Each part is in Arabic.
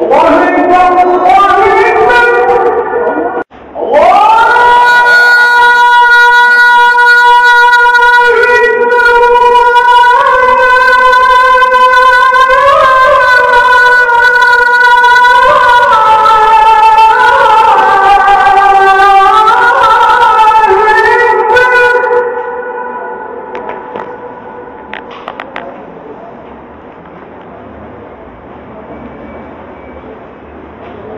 Allah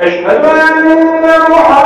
أشهد أن محمد